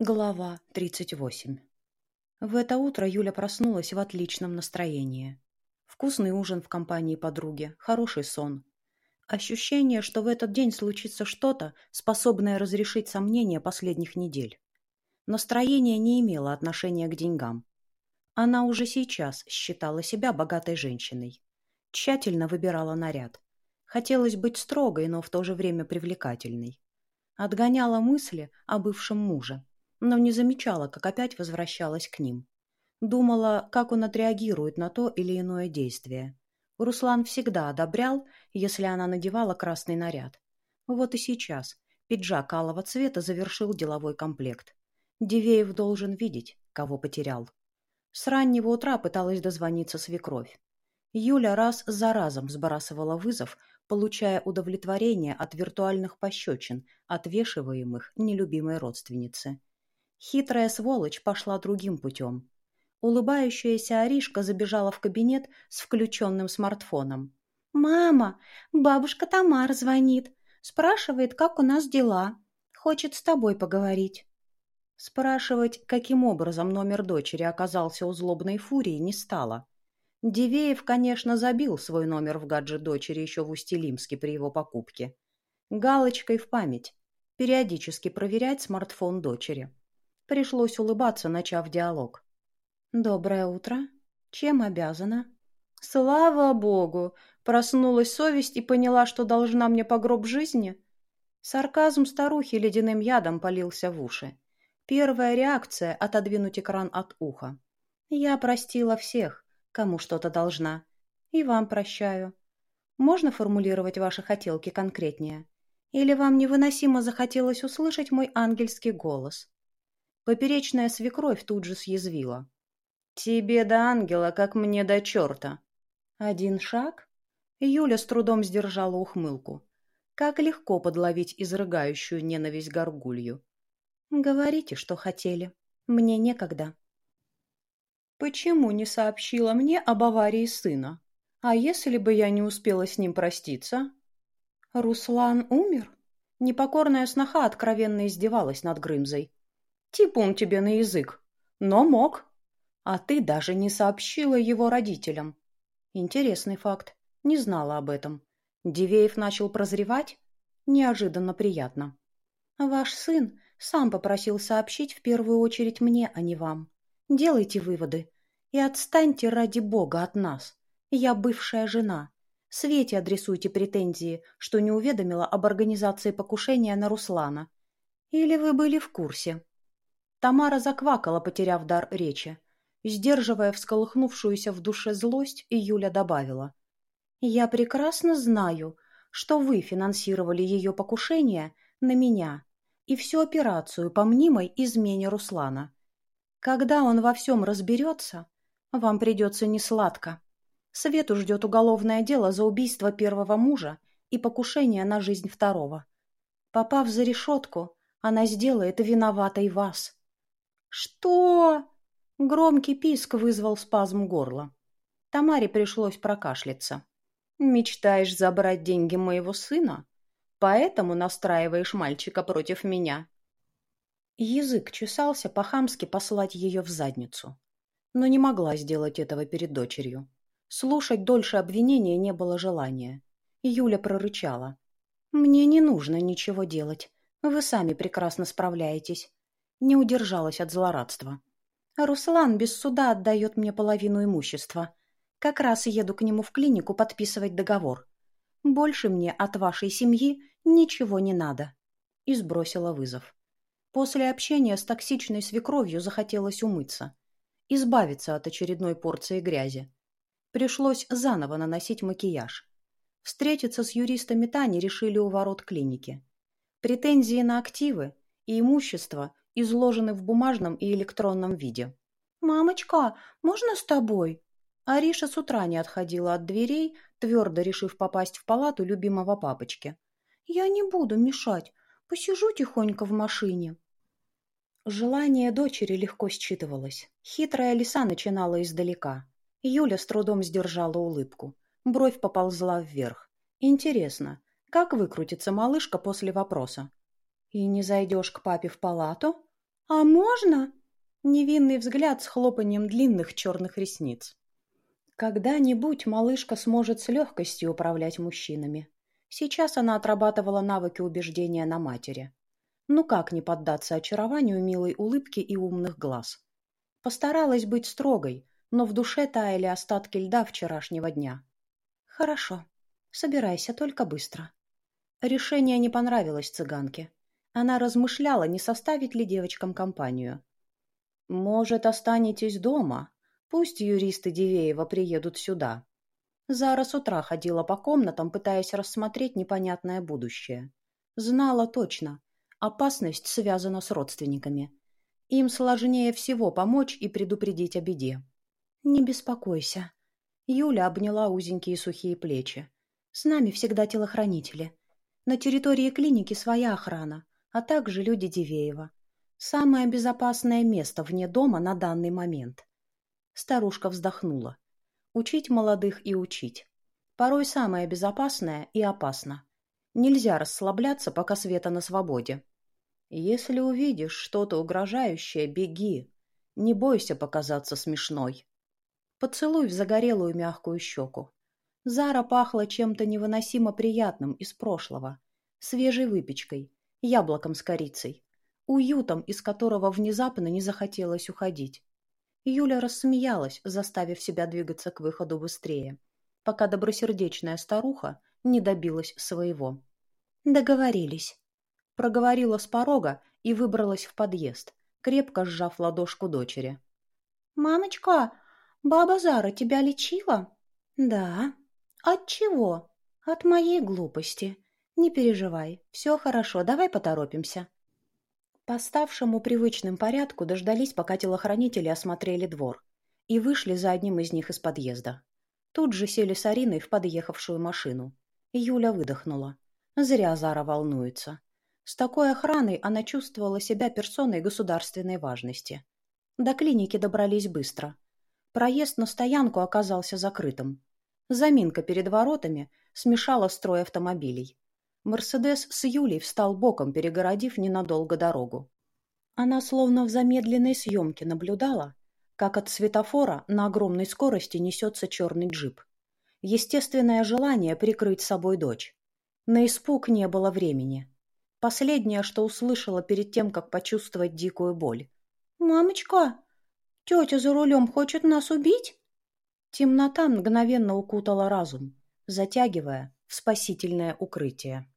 Глава 38 В это утро Юля проснулась в отличном настроении. Вкусный ужин в компании подруги, хороший сон. Ощущение, что в этот день случится что-то, способное разрешить сомнения последних недель. Настроение не имело отношения к деньгам. Она уже сейчас считала себя богатой женщиной. Тщательно выбирала наряд. Хотелось быть строгой, но в то же время привлекательной. Отгоняла мысли о бывшем муже но не замечала, как опять возвращалась к ним. Думала, как он отреагирует на то или иное действие. Руслан всегда одобрял, если она надевала красный наряд. Вот и сейчас пиджак алого цвета завершил деловой комплект. Дивеев должен видеть, кого потерял. С раннего утра пыталась дозвониться свекровь. Юля раз за разом сбрасывала вызов, получая удовлетворение от виртуальных пощечин, отвешиваемых нелюбимой родственнице. Хитрая сволочь пошла другим путем. Улыбающаяся Аришка забежала в кабинет с включенным смартфоном. «Мама, бабушка Тамара звонит. Спрашивает, как у нас дела. Хочет с тобой поговорить». Спрашивать, каким образом номер дочери оказался у злобной фурии, не стало. Дивеев, конечно, забил свой номер в гаджет дочери еще в Устилимске при его покупке. Галочкой в память. Периодически проверять смартфон дочери. Пришлось улыбаться, начав диалог. «Доброе утро. Чем обязана?» «Слава богу!» Проснулась совесть и поняла, что должна мне по гроб жизни. Сарказм старухи ледяным ядом полился в уши. Первая реакция — отодвинуть экран от уха. «Я простила всех, кому что-то должна. И вам прощаю. Можно формулировать ваши хотелки конкретнее? Или вам невыносимо захотелось услышать мой ангельский голос?» Поперечная свекровь тут же съязвила. «Тебе до ангела, как мне до черта!» «Один шаг?» Юля с трудом сдержала ухмылку. Как легко подловить изрыгающую ненависть горгулью. «Говорите, что хотели. Мне некогда». «Почему не сообщила мне об аварии сына? А если бы я не успела с ним проститься?» «Руслан умер?» Непокорная сноха откровенно издевалась над Грымзой. Типун тебе на язык. Но мог. А ты даже не сообщила его родителям. Интересный факт. Не знала об этом. Дивеев начал прозревать? Неожиданно приятно. Ваш сын сам попросил сообщить в первую очередь мне, а не вам. Делайте выводы. И отстаньте ради бога от нас. Я бывшая жена. Свете адресуйте претензии, что не уведомила об организации покушения на Руслана. Или вы были в курсе? Тамара заквакала, потеряв дар речи. Сдерживая всколыхнувшуюся в душе злость, Юля добавила. «Я прекрасно знаю, что вы финансировали ее покушение на меня и всю операцию по мнимой измене Руслана. Когда он во всем разберется, вам придется несладко. Свету ждет уголовное дело за убийство первого мужа и покушение на жизнь второго. Попав за решетку, она сделает виноватой вас. «Что?» Громкий писк вызвал спазм горла. Тамаре пришлось прокашляться. «Мечтаешь забрать деньги моего сына? Поэтому настраиваешь мальчика против меня?» Язык чесался по-хамски послать ее в задницу. Но не могла сделать этого перед дочерью. Слушать дольше обвинения не было желания. Юля прорычала. «Мне не нужно ничего делать. Вы сами прекрасно справляетесь не удержалась от злорадства. «Руслан без суда отдает мне половину имущества. Как раз еду к нему в клинику подписывать договор. Больше мне от вашей семьи ничего не надо». И сбросила вызов. После общения с токсичной свекровью захотелось умыться. Избавиться от очередной порции грязи. Пришлось заново наносить макияж. Встретиться с юристами Тани решили у ворот клиники. Претензии на активы и имущество изложены в бумажном и электронном виде. «Мамочка, можно с тобой?» Ариша с утра не отходила от дверей, твердо решив попасть в палату любимого папочки. «Я не буду мешать. Посижу тихонько в машине». Желание дочери легко считывалось. Хитрая лиса начинала издалека. Юля с трудом сдержала улыбку. Бровь поползла вверх. «Интересно, как выкрутится малышка после вопроса? И не зайдешь к папе в палату? «А можно?» Невинный взгляд с хлопанием длинных черных ресниц. Когда-нибудь малышка сможет с легкостью управлять мужчинами. Сейчас она отрабатывала навыки убеждения на матери. Ну как не поддаться очарованию милой улыбки и умных глаз? Постаралась быть строгой, но в душе таяли остатки льда вчерашнего дня. «Хорошо. Собирайся, только быстро». Решение не понравилось цыганке. Она размышляла, не составить ли девочкам компанию. «Может, останетесь дома? Пусть юристы Дивеева приедут сюда». Зара с утра ходила по комнатам, пытаясь рассмотреть непонятное будущее. Знала точно. Опасность связана с родственниками. Им сложнее всего помочь и предупредить о беде. «Не беспокойся». Юля обняла узенькие сухие плечи. «С нами всегда телохранители. На территории клиники своя охрана, а также люди Дивеева. Самое безопасное место вне дома на данный момент. Старушка вздохнула. Учить молодых и учить. Порой самое безопасное и опасно. Нельзя расслабляться, пока Света на свободе. Если увидишь что-то угрожающее, беги. Не бойся показаться смешной. Поцелуй в загорелую мягкую щеку. Зара пахла чем-то невыносимо приятным из прошлого. Свежей выпечкой, яблоком с корицей, уютом, из которого внезапно не захотелось уходить. Юля рассмеялась, заставив себя двигаться к выходу быстрее, пока добросердечная старуха не добилась своего. «Договорились», — проговорила с порога и выбралась в подъезд, крепко сжав ладошку дочери. «Мамочка, баба Зара тебя лечила?» «Да», «От чего?» «От моей глупости. Не переживай, все хорошо, давай поторопимся». По ставшему привычным порядку дождались, пока телохранители осмотрели двор, и вышли за одним из них из подъезда. Тут же сели с Ариной в подъехавшую машину. Юля выдохнула. Зря Зара волнуется. С такой охраной она чувствовала себя персоной государственной важности. До клиники добрались быстро. Проезд на стоянку оказался закрытым. Заминка перед воротами смешала строй автомобилей. Мерседес с Юлей встал боком, перегородив ненадолго дорогу. Она словно в замедленной съемке наблюдала, как от светофора на огромной скорости несется черный джип. Естественное желание прикрыть собой дочь. На испуг не было времени. Последнее, что услышала перед тем, как почувствовать дикую боль. «Мамочка, тетя за рулем хочет нас убить?» Темнота мгновенно укутала разум, затягивая в спасительное укрытие.